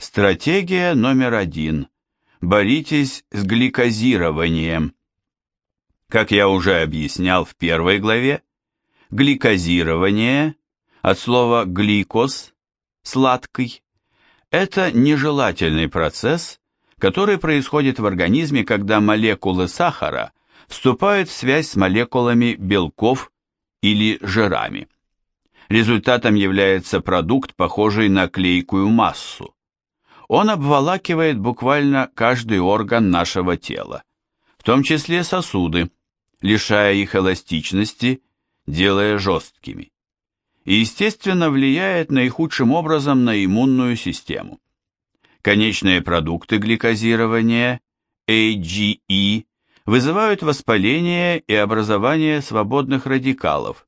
Стратегия номер один. Боритесь с гликозированием. Как я уже объяснял в первой главе, гликозирование от слова гликоз – сладкий – это нежелательный процесс, который происходит в организме, когда молекулы сахара вступают в связь с молекулами белков или жирами. Результатом является продукт, похожий на клейкую массу. Он обволакивает буквально каждый орган нашего тела, в том числе сосуды, лишая их эластичности, делая жесткими. И, естественно, влияет наихудшим образом на иммунную систему. Конечные продукты гликозирования, AGE, вызывают воспаление и образование свободных радикалов,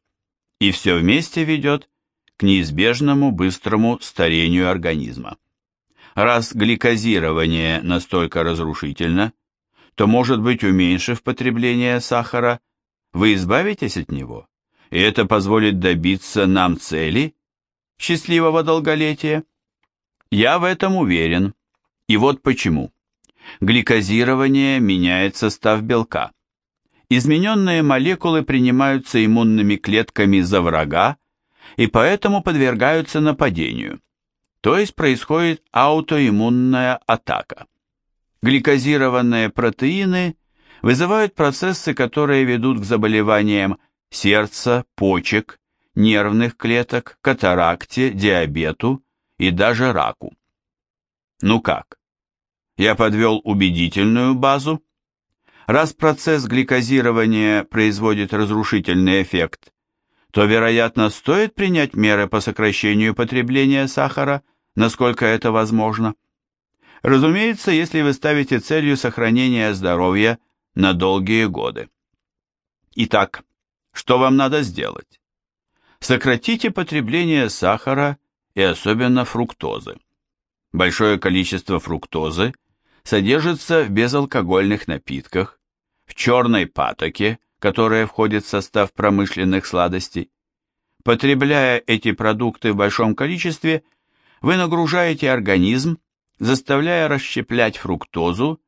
и все вместе ведет к неизбежному быстрому старению организма. Раз гликозирование настолько разрушительно, то, может быть, уменьшив потребление сахара, вы избавитесь от него, и это позволит добиться нам цели счастливого долголетия. Я в этом уверен, и вот почему. Гликозирование меняет состав белка. Измененные молекулы принимаются иммунными клетками за врага и поэтому подвергаются нападению то есть происходит аутоиммунная атака. Гликозированные протеины вызывают процессы, которые ведут к заболеваниям сердца, почек, нервных клеток, катаракте, диабету и даже раку. Ну как? Я подвел убедительную базу? Раз процесс гликозирования производит разрушительный эффект, то, вероятно, стоит принять меры по сокращению потребления сахара, насколько это возможно. Разумеется, если вы ставите целью сохранения здоровья на долгие годы. Итак, что вам надо сделать? Сократите потребление сахара и особенно фруктозы. Большое количество фруктозы содержится в безалкогольных напитках, в черной патоке, которая входит в состав промышленных сладостей. Потребляя эти продукты в большом количестве, вы нагружаете организм, заставляя расщеплять фруктозу,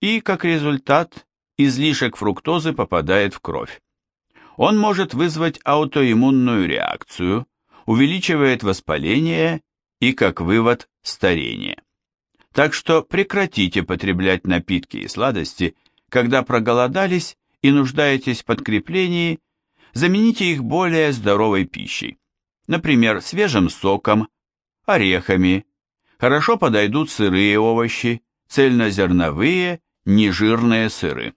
и, как результат, излишек фруктозы попадает в кровь. Он может вызвать аутоиммунную реакцию, увеличивает воспаление и, как вывод, старение. Так что прекратите потреблять напитки и сладости, когда проголодались и нуждаетесь в подкреплении, замените их более здоровой пищей, например, свежим соком, орехами. Хорошо подойдут сырые овощи, цельнозерновые, нежирные сыры.